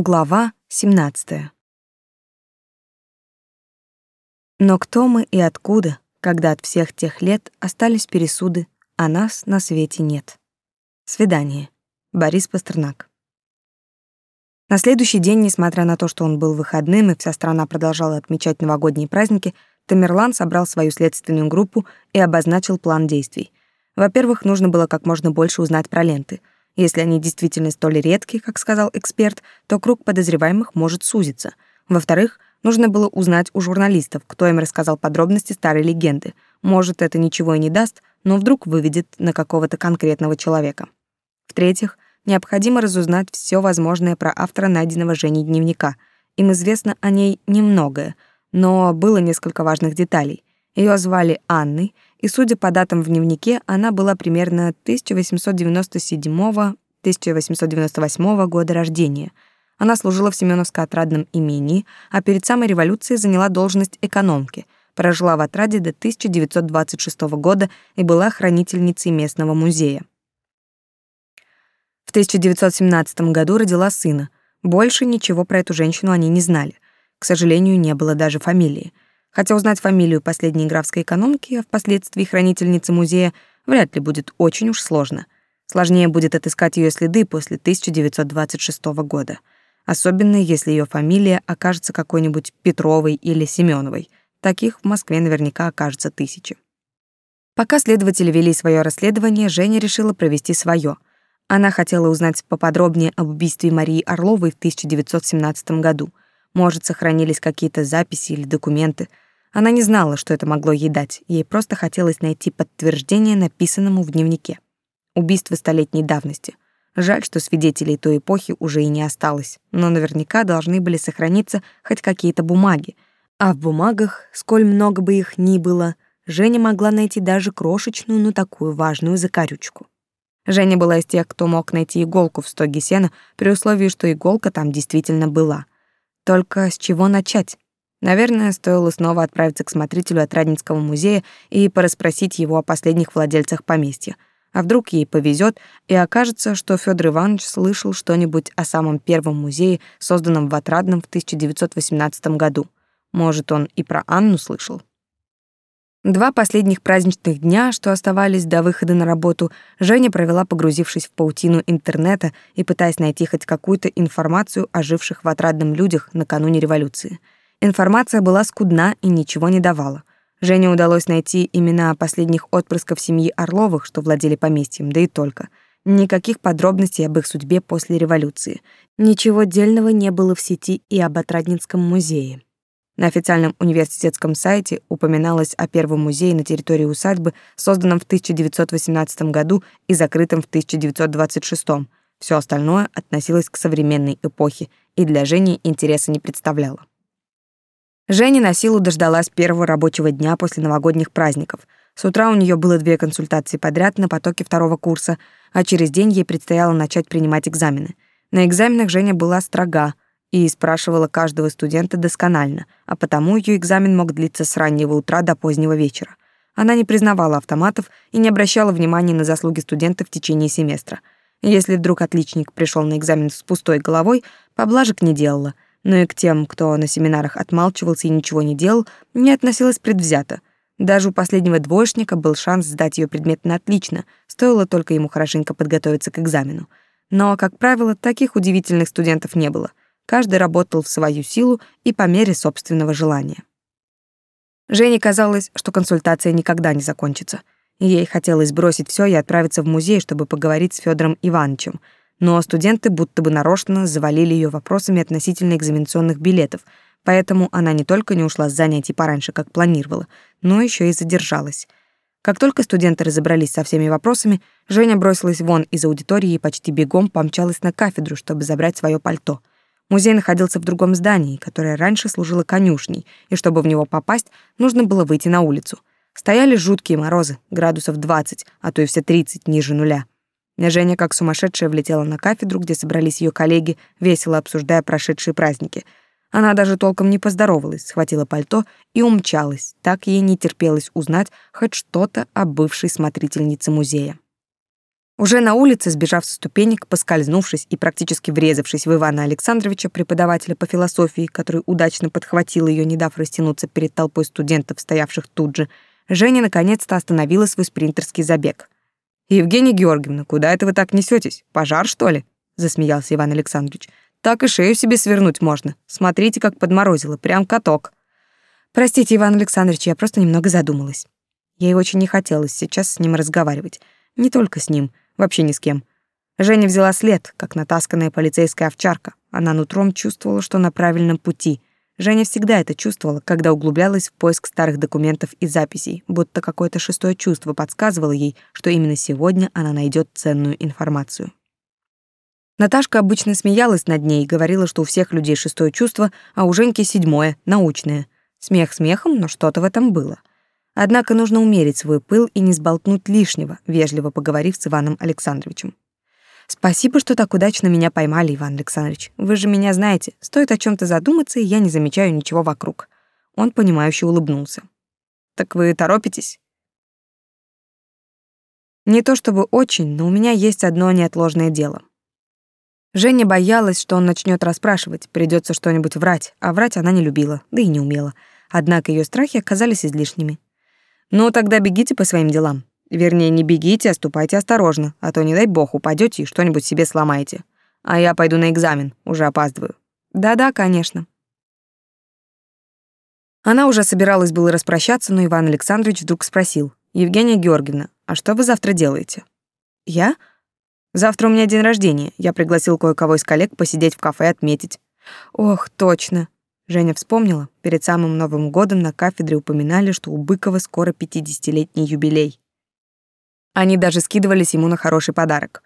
Глава 17. Но кто мы и откуда, когда от всех тех лет остались пересуды, а нас на свете нет? Свидание. Борис Пастернак. На следующий день, несмотря на то, что он был выходным и вся страна продолжала отмечать новогодние праздники, Тамерлан собрал свою следственную группу и обозначил план действий. Во-первых, нужно было как можно больше узнать про ленты — если они действительно столь редки, как сказал эксперт, то круг подозреваемых может сузиться. Во-вторых, нужно было узнать у журналистов, кто им рассказал подробности старой легенды. Может, это ничего и не даст, но вдруг выведет на какого-то конкретного человека. В-третьих, необходимо разузнать все возможное про автора найденного Женей дневника. Им известно о ней немногое, но было несколько важных деталей. Ее звали Анной, и, судя по датам в дневнике, она была примерно 1897-1898 года рождения. Она служила в Семеновско-отрадном имении, а перед самой революцией заняла должность экономки, прожила в отраде до 1926 года и была хранительницей местного музея. В 1917 году родила сына. Больше ничего про эту женщину они не знали. К сожалению, не было даже фамилии — хотя узнать фамилию последней графской экономки, а впоследствии хранительницы музея, вряд ли будет очень уж сложно. Сложнее будет отыскать ее следы после 1926 года, особенно если ее фамилия окажется какой-нибудь Петровой или Семеновой. Таких в Москве наверняка окажется тысячи. Пока следователи вели свое расследование, Женя решила провести свое. Она хотела узнать поподробнее об убийстве Марии Орловой в 1917 году — может, сохранились какие-то записи или документы. Она не знала, что это могло ей дать. Ей просто хотелось найти подтверждение написанному в дневнике. Убийство столетней давности. Жаль, что свидетелей той эпохи уже и не осталось, но наверняка должны были сохраниться хоть какие-то бумаги. А в бумагах, сколь много бы их ни было, Женя могла найти даже крошечную, но такую важную закорючку. Женя была из тех, кто мог найти иголку в стоге сена, при условии, что иголка там действительно была — только с чего начать? Наверное, стоило снова отправиться к смотрителю Отрадницкого музея и порасспросить его о последних владельцах поместья. А вдруг ей повезет, и окажется, что Федор Иванович слышал что-нибудь о самом первом музее, созданном в Отрадном в 1918 году. Может, он и про Анну слышал. Два последних праздничных дня, что оставались до выхода на работу, Женя провела, погрузившись в паутину интернета и пытаясь найти хоть какую-то информацию о живших в отрадном людях накануне революции. Информация была скудна и ничего не давала. Жене удалось найти имена последних отпрысков семьи Орловых, что владели поместьем, да и только. Никаких подробностей об их судьбе после революции. Ничего дельного не было в сети и об Отрадницком музее. На официальном университетском сайте упоминалось о первом музее на территории усадьбы, созданном в 1918 году и закрытом в 1926. Все остальное относилось к современной эпохе и для Жени интереса не представляло. Женя на силу дождалась первого рабочего дня после новогодних праздников. С утра у нее было две консультации подряд на потоке второго курса, а через день ей предстояло начать принимать экзамены. На экзаменах Женя была строга, и спрашивала каждого студента досконально, а потому ее экзамен мог длиться с раннего утра до позднего вечера. Она не признавала автоматов и не обращала внимания на заслуги студента в течение семестра. Если вдруг отличник пришел на экзамен с пустой головой, поблажек не делала, но и к тем, кто на семинарах отмалчивался и ничего не делал, не относилась предвзято. Даже у последнего двоечника был шанс сдать ее предмет на отлично, стоило только ему хорошенько подготовиться к экзамену. Но, как правило, таких удивительных студентов не было. Каждый работал в свою силу и по мере собственного желания. Жене казалось, что консультация никогда не закончится. Ей хотелось бросить все и отправиться в музей, чтобы поговорить с Федором Ивановичем, но студенты будто бы нарочно завалили ее вопросами относительно экзаменационных билетов, поэтому она не только не ушла с занятий пораньше, как планировала, но еще и задержалась. Как только студенты разобрались со всеми вопросами, Женя бросилась вон из аудитории и почти бегом помчалась на кафедру, чтобы забрать свое пальто — Музей находился в другом здании, которое раньше служило конюшней, и чтобы в него попасть, нужно было выйти на улицу. Стояли жуткие морозы, градусов 20, а то и все 30 ниже нуля. Женя, как сумасшедшая, влетела на кафедру, где собрались ее коллеги, весело обсуждая прошедшие праздники. Она даже толком не поздоровалась, схватила пальто и умчалась. Так ей не терпелось узнать хоть что-то о бывшей смотрительнице музея. Уже на улице, сбежав со ступенек, поскользнувшись и практически врезавшись в Ивана Александровича, преподавателя по философии, который удачно подхватил ее, не дав растянуться перед толпой студентов, стоявших тут же, Женя наконец-то остановила свой спринтерский забег. «Евгения Георгиевна, куда это вы так несетесь? Пожар, что ли?» — засмеялся Иван Александрович. «Так и шею себе свернуть можно. Смотрите, как подморозило, прям каток». «Простите, Иван Александрович, я просто немного задумалась». Ей очень не хотелось сейчас с ним разговаривать. Не только с ним — Вообще ни с кем. Женя взяла след, как натасканная полицейская овчарка. Она нутром чувствовала, что на правильном пути. Женя всегда это чувствовала, когда углублялась в поиск старых документов и записей, будто какое-то шестое чувство подсказывало ей, что именно сегодня она найдет ценную информацию. Наташка обычно смеялась над ней и говорила, что у всех людей шестое чувство, а у Женьки седьмое, научное. Смех смехом, но что-то в этом было. Однако нужно умерить свой пыл и не сболтнуть лишнего, вежливо поговорив с Иваном Александровичем. Спасибо, что так удачно меня поймали, Иван Александрович. Вы же меня знаете. Стоит о чем то задуматься, и я не замечаю ничего вокруг. Он понимающе улыбнулся. Так вы торопитесь? Не то чтобы очень, но у меня есть одно неотложное дело. Женя боялась, что он начнет расспрашивать, придется что-нибудь врать, а врать она не любила, да и не умела. Однако ее страхи оказались излишними. Ну, тогда бегите по своим делам. Вернее, не бегите, а ступайте осторожно, а то, не дай бог, упадете и что-нибудь себе сломаете. А я пойду на экзамен, уже опаздываю. Да-да, конечно. Она уже собиралась было распрощаться, но Иван Александрович вдруг спросил. «Евгения Георгиевна, а что вы завтра делаете?» «Я?» «Завтра у меня день рождения. Я пригласил кое-кого из коллег посидеть в кафе отметить». «Ох, точно. Женя вспомнила, перед самым Новым годом на кафедре упоминали, что у Быкова скоро 50-летний юбилей. Они даже скидывались ему на хороший подарок.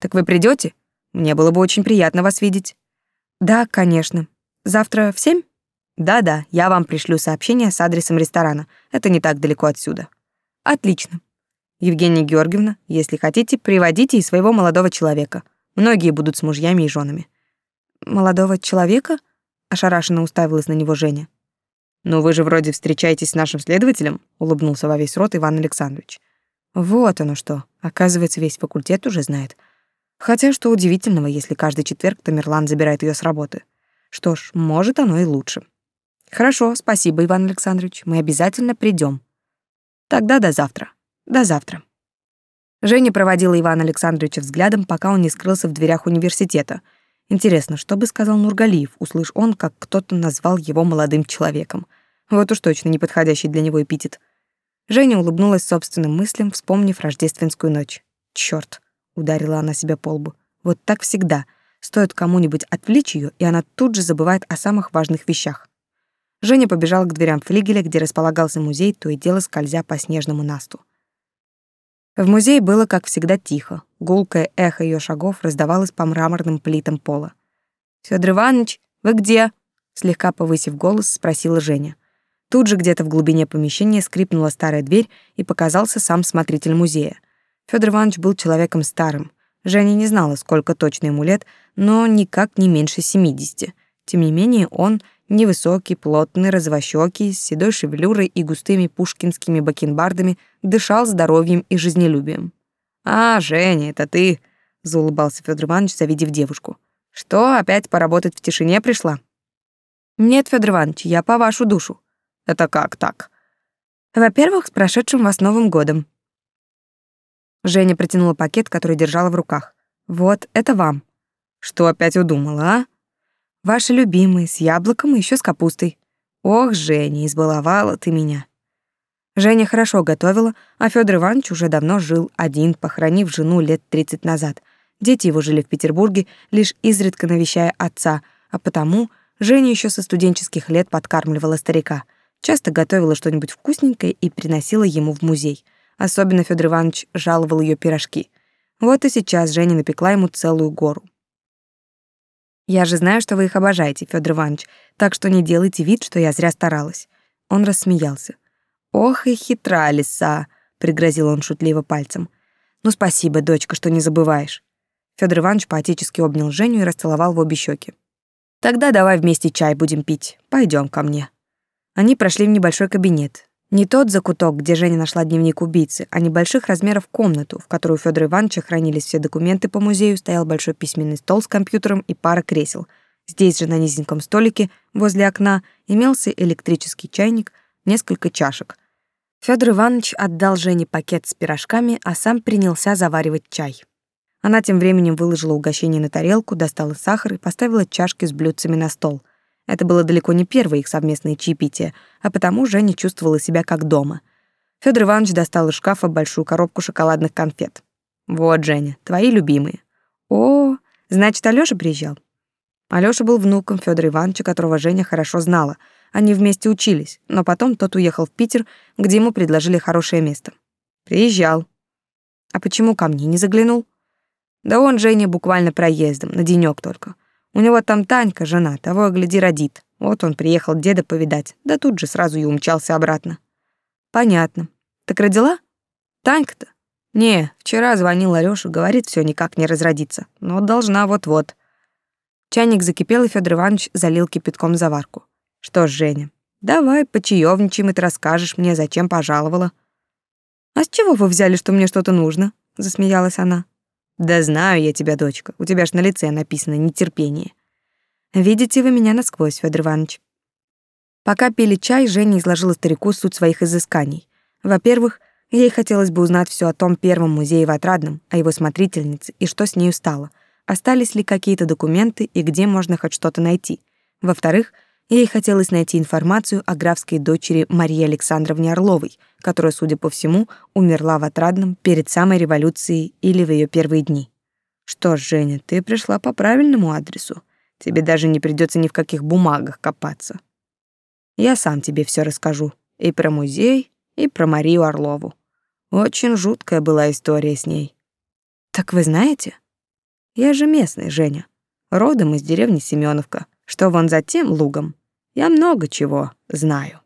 «Так вы придете? Мне было бы очень приятно вас видеть». «Да, конечно. Завтра в семь?» «Да-да, я вам пришлю сообщение с адресом ресторана. Это не так далеко отсюда». «Отлично. Евгения Георгиевна, если хотите, приводите и своего молодого человека. Многие будут с мужьями и женами». «Молодого человека?» ошарашенно уставилась на него Женя. «Ну вы же вроде встречаетесь с нашим следователем», — улыбнулся во весь рот Иван Александрович. «Вот оно что. Оказывается, весь факультет уже знает. Хотя что удивительного, если каждый четверг Тамерлан забирает ее с работы. Что ж, может, оно и лучше. Хорошо, спасибо, Иван Александрович. Мы обязательно придем. Тогда до завтра. До завтра». Женя проводила Ивана Александровича взглядом, пока он не скрылся в дверях университета — Интересно, что бы сказал Нургалиев, услышь он, как кто-то назвал его молодым человеком. Вот уж точно неподходящий для него эпитет. Женя улыбнулась собственным мыслям, вспомнив рождественскую ночь. Чёрт, ударила она себя по лбу. Вот так всегда. Стоит кому-нибудь отвлечь ее, и она тут же забывает о самых важных вещах. Женя побежала к дверям флигеля, где располагался музей, то и дело скользя по снежному насту. В музее было, как всегда, тихо. Гулкое эхо ее шагов раздавалось по мраморным плитам пола. Федор Иванович, вы где?» Слегка повысив голос, спросила Женя. Тут же где-то в глубине помещения скрипнула старая дверь, и показался сам смотритель музея. Федор Иванович был человеком старым. Женя не знала, сколько точно ему лет, но никак не меньше семидесяти. Тем не менее, он невысокий, плотный, развощёкий, с седой шевелюрой и густыми пушкинскими бакенбардами, дышал здоровьем и жизнелюбием. «А, Женя, это ты!» — заулыбался Федор Иванович, завидев девушку. «Что, опять поработать в тишине пришла?» «Нет, Федор Иванович, я по вашу душу». «Это как так?» «Во-первых, с прошедшим вас Новым годом». Женя протянула пакет, который держала в руках. «Вот, это вам». «Что опять удумала, а?» Ваши любимые, с яблоком и еще с капустой. Ох, Женя, избаловала ты меня. Женя хорошо готовила, а Федор Иванович уже давно жил один, похоронив жену лет 30 назад. Дети его жили в Петербурге, лишь изредка навещая отца, а потому Женя еще со студенческих лет подкармливала старика. Часто готовила что-нибудь вкусненькое и приносила ему в музей. Особенно Федор Иванович жаловал ее пирожки. Вот и сейчас Женя напекла ему целую гору. Я же знаю, что вы их обожаете, Федор Иванович, так что не делайте вид, что я зря старалась. Он рассмеялся. Ох и хитра лиса, пригрозил он шутливо пальцем. Ну спасибо, дочка, что не забываешь. Федор Иванович поотечески обнял Женю и расцеловал в обе щеки. Тогда давай вместе чай будем пить. Пойдем ко мне. Они прошли в небольшой кабинет. Не тот закуток, где Женя нашла дневник убийцы, а небольших размеров комнату, в которой у Федора Ивановича хранились все документы по музею, стоял большой письменный стол с компьютером и пара кресел. Здесь же на низеньком столике возле окна имелся электрический чайник, несколько чашек. Федор Иванович отдал Жене пакет с пирожками, а сам принялся заваривать чай. Она тем временем выложила угощение на тарелку, достала сахар и поставила чашки с блюдцами на стол. Это было далеко не первое их совместное чаепитие, а потому Женя чувствовала себя как дома. Федор Иванович достал из шкафа большую коробку шоколадных конфет. «Вот, Женя, твои любимые». «О, значит, Алёша приезжал?» Алёша был внуком Федора Ивановича, которого Женя хорошо знала. Они вместе учились, но потом тот уехал в Питер, где ему предложили хорошее место. «Приезжал». «А почему ко мне не заглянул?» «Да он, Женя, буквально проездом, на денёк только. У него там Танька, жена, того, гляди, родит. Вот он приехал деда повидать, да тут же сразу и умчался обратно. Понятно. Так родила? Танька-то? Не, вчера звонил Алёша, говорит, все никак не разродится, но должна вот-вот. Чайник закипел, и Федор Иванович залил кипятком заварку. Что ж, Женя, давай почаевничаем, и ты расскажешь мне, зачем пожаловала. А с чего вы взяли, что мне что-то нужно? засмеялась она. Да знаю я тебя, дочка. У тебя ж на лице написано нетерпение. Видите вы меня насквозь, Федор Иванович. Пока пили чай, Женя изложила старику суть своих изысканий. Во-первых, ей хотелось бы узнать все о том первом музее в Отрадном, о его смотрительнице и что с нею стало. Остались ли какие-то документы и где можно хоть что-то найти. Во-вторых, Ей хотелось найти информацию о графской дочери Марии Александровне Орловой, которая, судя по всему, умерла в Отрадном перед самой революцией или в ее первые дни. Что ж, Женя, ты пришла по правильному адресу. Тебе даже не придется ни в каких бумагах копаться. Я сам тебе все расскажу. И про музей, и про Марию Орлову. Очень жуткая была история с ней. Так вы знаете? Я же местный, Женя. Родом из деревни Семеновка, что вон за тем лугом. Я много чего знаю.